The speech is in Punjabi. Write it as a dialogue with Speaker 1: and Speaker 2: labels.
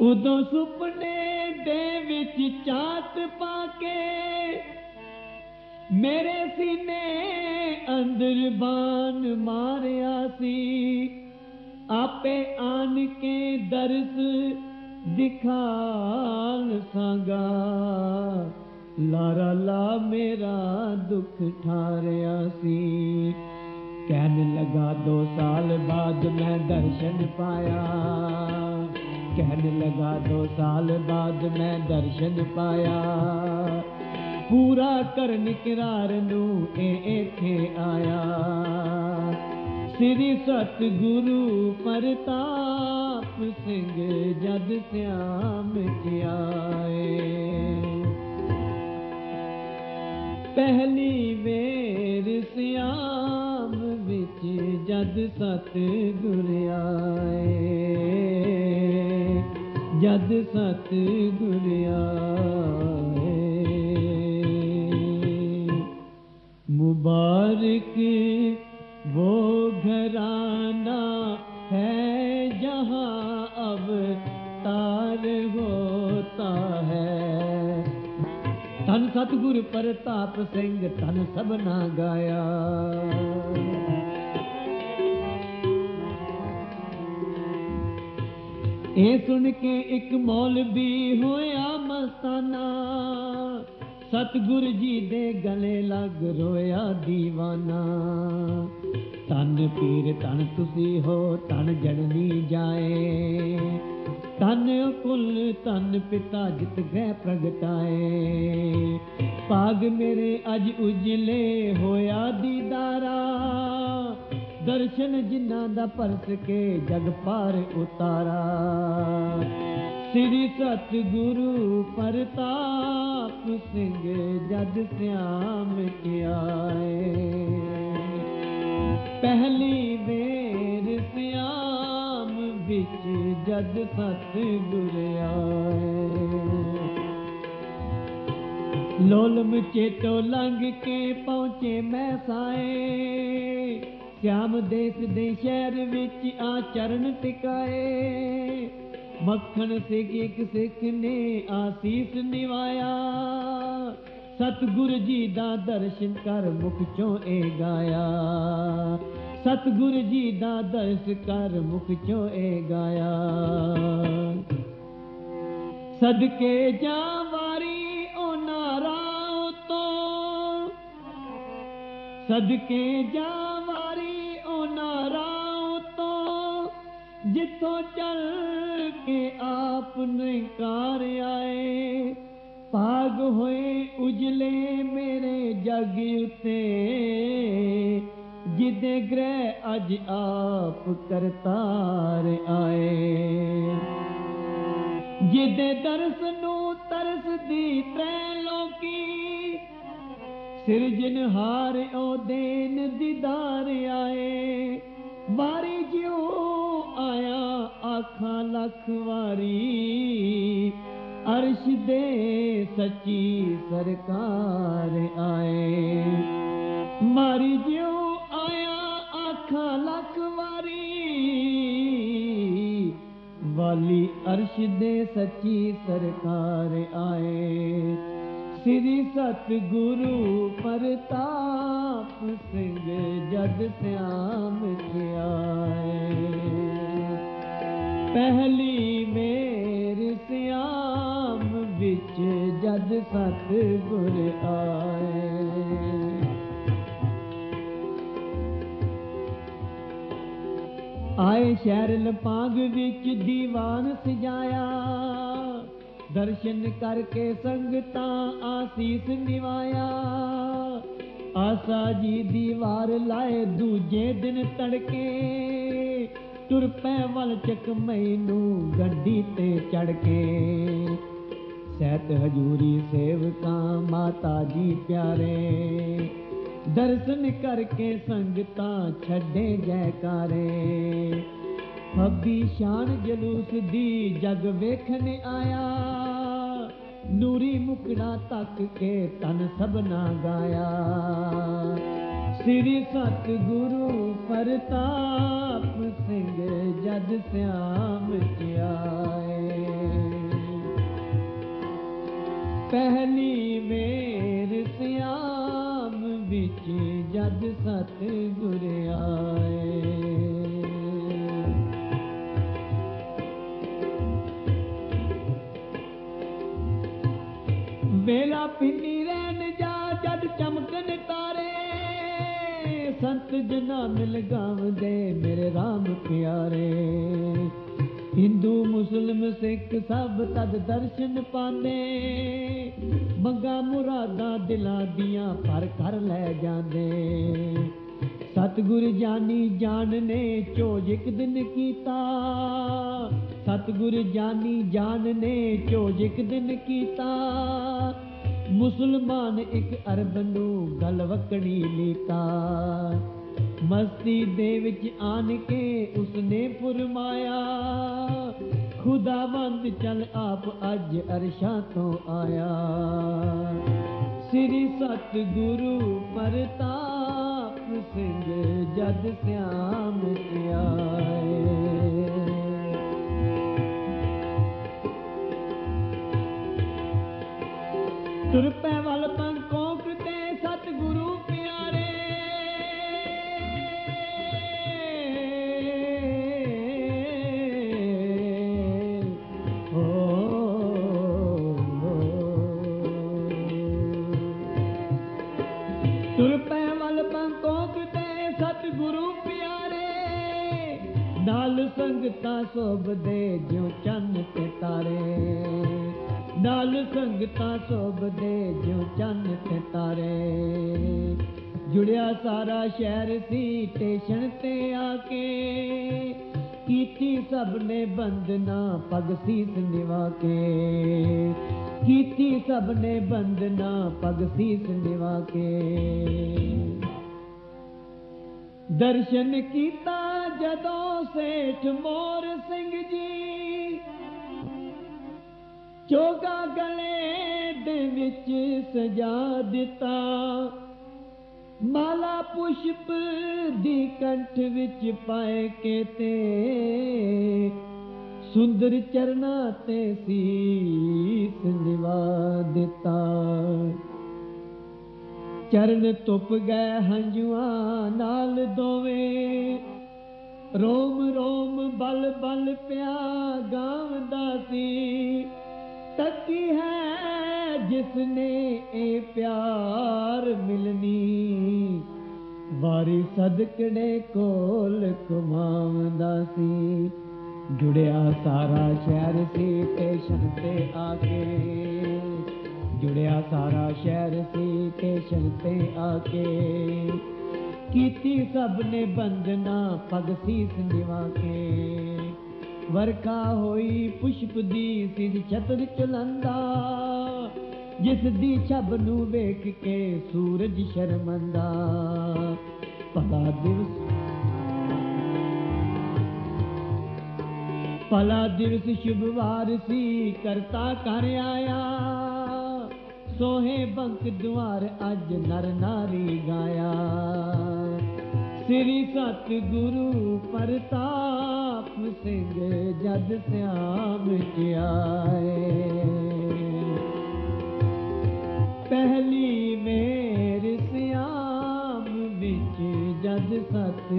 Speaker 1: ਉਦੋਂ ਸੁਪਨੇ ਦੇ ਵਿੱਚ ਚਾਤ ਪਾ ਕੇ ਮੇਰੇ ਸੀਨੇ ਅੰਦਰ ਬਾਨ ਮਾਰਿਆ ਸੀ। ਆਪੇ ਆਨ ਕੇ ਦਰਸ ਦਿਖਾਲ ਸੰਗਾ। ਲਾਰਾ ਲਾ ਮੇਰਾ ਦੁੱਖ ਠਾਰਿਆ ਸੀ। ਕਹਿਣ ਲਗਾ ਦੋ ਸਾਲ ਬਾਅਦ ਮੈਂ ਦਰਸ਼ਨ ਪਾਇਆ। ਕਹਿਣ ਲਗਾ ਦੋ ਸਾਲ ਬਾਅਦ ਮੈਂ ਦਰਸ਼ਨ ਪਾਇਆ। ਪੂਰਾ ਕਰਨ ਕਿਰਾਰ ਨੂੰ ਇਹ ਇੱਥੇ ਆਇਆ। ਸ੍ਰੀ ਸਤਿਗੁਰੂ ਪ੍ਰਤਾਪ ਸਿੰਘ ਜਦ ਸਿਆਮ ਆਏ। ਪਹਿਲੀ ਵੇਰ ਸਿਆਮ ਵਿੱਚ ਜਦ ਸਤਿਗੁਰ ਆਏ। ਜਦ ਸਤ ਗੁਰ ਮੁਬਾਰਕ ਵੋ ਘਰਾਨਾ ਹੈ ਜਹਾਂ ਅਬ ਤਾਰ ਹੋਤਾ ਹੈ। ਤਨ ਸਤਗੁਰ ਪ੍ਰਤਾਪ ਸਿੰਘ ਤਨ ਸਭਨਾ ਗਾਇਆ। ਇਹ ਸੁਣ ਕੇ ਇੱਕ ਮੌਲਵੀ ਹੋਇਆ ਮਸਤਾਨਾ। ਸਤਿਗੁਰ ਜੀ ਦੇ ਗਲੇ ਲੱਗ ਰੋਇਆ ਦੀਵਾਨਾ। ਤਨ ਪੀਰ ਤਨ ਤੁਸੀਂ ਹੋ ਤਨ ਜੜਨੀ ਜਾਏ। ਤਨ ਕੁਲ ਤਨ ਪਿਤਾ ਜਿਤ ਗਏ ਪ੍ਰਗਟਾਏ। ਭਾਗ ਮੇਰੇ ਅਜ ਉਜਲੇ ਹੋਇਆ ਦੀਦਾਰਾ। ਦਰਸ਼ਨ ਜਿਨ੍ਹਾਂ ਦਾ ਪਰਸ ਕੇ ਜਗ ਪਾਰ ਉਤਾਰਾ। ਸ੍ਰੀ ਸਤਿਗੁਰੂ ਪਰਤਾਪ ਸਿੰਘ ਜਦ ਸਿਆਮ ਆਏ ਪਹਿਲੀ ਵੇਰ ਸਿਆਮ ਵਿੱਚ ਜਦ ਸਤਿਗੁਰ ਆਏ। ਲੋਲਮ ਚੇਤੋ ਲੰਘ ਕੇ ਪਹੁੰਚੇ ਮੈਂ ਸਾਏ ਸ਼ਾਮ ਦੇਸ ਦੇ ਸ਼ਹਿਰ ਵਿੱਚ ਆਚਰਨ ਟਿਕਾਏ। ਮੱਖਣ ਸਿੱਖ ਇੱਕ ਸਿੱਖ ਨੇ ਆਸੀਸ ਨਿਵਾਇਆ। ਸਤਿਗੁਰ ਜੀ ਦਾ ਦਰਸ਼ਨ ਕਰ ਮੁਖ ਚੋਂ ਇਹ ਗਾਇਆ। ਸਤਿਗੁਰ ਜੀ ਦਾ ਦਰਸ ਕਰ ਮੁਖ ਚੋਂ ਇਹ ਗਾਇਆ। ਸਦਕੇ ਜਾ ਵਾਰੀ ਉਹ ਨਾਰਾ ਤੋਂ, ਸਦਕੇ ਜਾ ਜਿੱਥੋਂ ਚੱਲ ਕੇ ਆਪ ਨਿਕਾਰ ਆਏ। ਭਾਗ ਹੋਏ ਉਜਲੇ ਮੇਰੇ ਜਗ ਉਤੇ। ਜਿਦੇ ਗ੍ਰਹਿ ਅਜ ਆਪ ਕਰਤਾਰ ਆਏ। ਜਿਦੇ ਦਰਸ ਨੂੰ ਤਰਸ ਦੀ ਤ੍ਰੈ ਲੋਕੀ ਸਿਰਜਨਹਾਰ ਉਹ ਦੇਨ ਦੀਦਾਰ ਆਏ। ਵਾਰੀ ਜਿਉ ਆਖਾਂ ਲੱਖ ਵਾਰੀ, ਅਰਸ਼ ਦੇ ਸੱਚੀ ਸਰਕਾਰ ਆਏ। ਮਾਰੀ ਜਿਉ ਆਇਆ ਆਖਾਂ ਲੱਖ ਵਾਰੀ, ਵਾਲੀ ਅਰਸ਼ ਦੇ ਸੱਚੀ ਸਰਕਾਰ ਆਏ। ਸ੍ਰੀ ਸਤਿਗੁਰੂ ਪ੍ਰਤਾਪ ਸਿੰਘ ਜਦ ਸਿਆਮ ਆਏ ਪਹਿਲੀ ਮੇਰ ਸਿਆਮ ਵਿੱਚ ਜਦ ਸਤਿਗੁਰ ਆਏ ਆਏ ਸ਼ਹਿਰ ਲਪਾਂਗ ਵਿੱਚ ਦੀਵਾਨ ਸਜਾਇਆ ਦਰਸ਼ਨ ਕਰਕੇ ਸੰਗਤਾਂ ਆਸੀਸ ਨਿਵਾਇਆ ਆਸਾ ਜੀ ਦੀਵਾਰ ਲਾਏ ਦੂਜੇ ਦਿਨ ਤੜਕੇ ਤੁਰ ਪੈ ਵੱਲ ਚੱਕ ਮੈਨੂੰ ਗੱਡੀ ਤੇ ਚੜ ਕੇ। ਸਹਿਤ ਹਜੂਰੀ ਸੇਵਕਾਂ ਮਾਤਾ ਜੀ ਪਿਆਰੇ, ਦਰਸ਼ਨ ਕਰਕੇ ਸੰਗਤਾਂ ਛੱਡੇ ਜੈਕਾਰੇ। ਫੱਬੀ ਸ਼ਾਨ ਜਲੂਸ ਦੀ ਜਗ ਵੇਖਣ ਆਇਆ, ਨੂਰੀ ਮੁਕੜਾ ਤੱਕ ਕੇ ਤਨ ਸਭਨਾ ਗਾਇਆ। ਸ੍ਰੀ ਸਤਿਗੁਰੂ ਪਰਤਾਪ ਸਿੰਘ ਜਦ ਸਿਆਮ ਆਏ। ਪਹਿਲੀ ਮੇਰ ਸਿਆਮ ਵਿੱਚ ਜਦ ਸਤਿਗੁਰ ਆਏ। ਮੇਲਾ ਪਿੰਨੀ ਰਹਿਣ ਜਾ ਜਦ ਚਮਕਣ ਸੰਤ ਜਨਾ ਮਿਲ ਗਾਵਦੇ ਮੇਰੇ RAM ਪਿਆਰੇ। ਹਿੰਦੂ, ਮੁਸਲਮ, ਸਿੱਖ ਸਭ ਤਦ ਦਰਸ਼ਨ ਪਾਣੇ ਮੰਗਾ ਮੁਰਾਦਾਂ ਦਿਲਾਂ ਦੀਆਂ ਭਰ ਕਰ ਲੈ ਜਾਂਦੇ। ਸਤਿਗੁਰ ਜਾਨੀ ਜਾਨ ਨੇ ਚੋਜ ਇੱਕ ਦਿਨ ਕੀਤਾ। ਸਤਿਗੁਰ ਜਾਨੀ ਜਾਨ ਨੇ ਚੋਜ ਇੱਕ ਦਿਨ ਕੀਤਾ। ਮੁਸਲਮਾਨ ਇੱਕ ਅਰਬ ਨੂੰ ਗਲ ਵਕੜੀ ਲੀਤਾ। ਮਸਤੀ ਦੇ ਵਿੱਚ ਆਣ ਕੇ ਉਸਨੇ ਫਰਮਾਇਆ ਖੁਦਾਵੰਦ ਚੱਲ ਆਪ ਅੱਜ ਅਰਸ਼ਾਂ ਤੋਂ ਆਇਆ। ਸ੍ਰੀ ਸਤਿਗੁਰੂ ਪ੍ਰਤਾਪ ਸਿੰਘ ਜਦ ਸਿਆਮ ਆਏ ਤੁਰ ਪੈ ਵੱਲ ਪੰਕੋਕ ਤੇ ਸਤਿਗੁਰੂ ਪਿਆਰੇ। ਓ ਤੁਰ ਪੈ ਵੱਲ ਪੰਕੋਕ ਤੇ ਸਤਿਗੁਰੂ ਪਿਆਰੇ। ਨਾਲ ਸੰਗਤਾਂ ਸੋਭਦੇ ਜਿਉ ਨਾਲ ਸੰਗਤਾਂ ਸੋਭਦੇ ਜਿਉ ਚੰਨ ਤੇ ਤਾਰੇ। ਜੁੜਿਆ ਸਾਰਾ ਸ਼ਹਿਰ ਸੀ ਸਟੇਸ਼ਨ ਤੇ ਆ ਕੇ। ਕੀਤੀ ਸਭ ਨੇ ਬੰਦਨਾ ਪਗ ਸੀਸ ਨਿਵਾ ਕੇ। ਕੀਤੀ ਸਭ ਨੇ ਬੰਦਨਾ ਪਗ ਸੀਸ ਨਿਵਾ ਕੇ। ਦਰਸ਼ਨ ਕੀਤਾ ਜਦੋਂ ਸੇਠ ਮੋਰ ਸਿੰਘ ਜੀ। ਚੋਗਾ ਗਲੇ ਦੇ ਵਿੱਚ ਸਜਾ ਦਿੱਤਾ। ਮਾਲਾ ਪੁਸ਼ਪ ਦੀ ਕੰਠ ਵਿੱਚ ਪਾਏ ਕੇ ਤੇ ਸੁੰਦਰ ਚਰਨਾ ਤੇ ਸੀਸ ਨਿਵਾ ਦਿੱਤਾ। ਚਰਨ ਤੁਪ ਗਏ ਹੰਝੂਆਂ ਨਾਲ ਦੋਵੇਂ। ਰੋਮ ਰੋਮ ਬਲ ਬਲ ਪਿਆ ਗਾਵਦਾ ਸੀ। ਤੱਕੀ ਹੈ ਜਿਸਨੇ ਇਹ ਪਿਆਰ ਮਿਲਨੀ ਵਾਰੀ ਸਦਕੜੇ ਕੋਲ ਕਮਾਉਂਦਾ ਸੀ ਜੁੜਿਆ ਸਾਰਾ ਸ਼ਹਿਰ ਸੀ ਸਟੇਸ਼ਨ ਤੇ ਆ ਕੇ ਜੁੜਿਆ ਸਾਰਾ ਸ਼ਹਿਰ ਸੀ ਸਟੇਸ਼ਨ ਤੇ ਆ ਕੇ ਕੀਤੀ ਸਭ ਨੇ ਬੰਦਨਾ ਪਗ ਸੀਸ ਨਿਵਾ ਕੇ ਵਰਖਾ ਹੋਈ ਪੁਸ਼ਪ ਦੀ ਸਿਰ ਛਤਰ ਚਲੰਦਾ ਜਿਸ ਦੀ ਛਬ ਨੂੰ ਵੇਖ ਕੇ ਸੂਰਜ ਸ਼ਰਮੰਦਾ। ਭਲਾ ਦਿਵਸ ਭਲਾ ਦਿਵਸ ਸ਼ੁਭਵਾਰ ਸੀ, ਕਰਤਾ ਕਰ ਆਇਆ। ਸੋਹੇ ਬੰਕ ਦੁਆਰ ਅੱਜ ਨਰ ਨਾਰੀ ਗਾਇਆ। ਸ੍ਰੀ जद श्याम के आए। पहली मेर स्याम बिच जद सत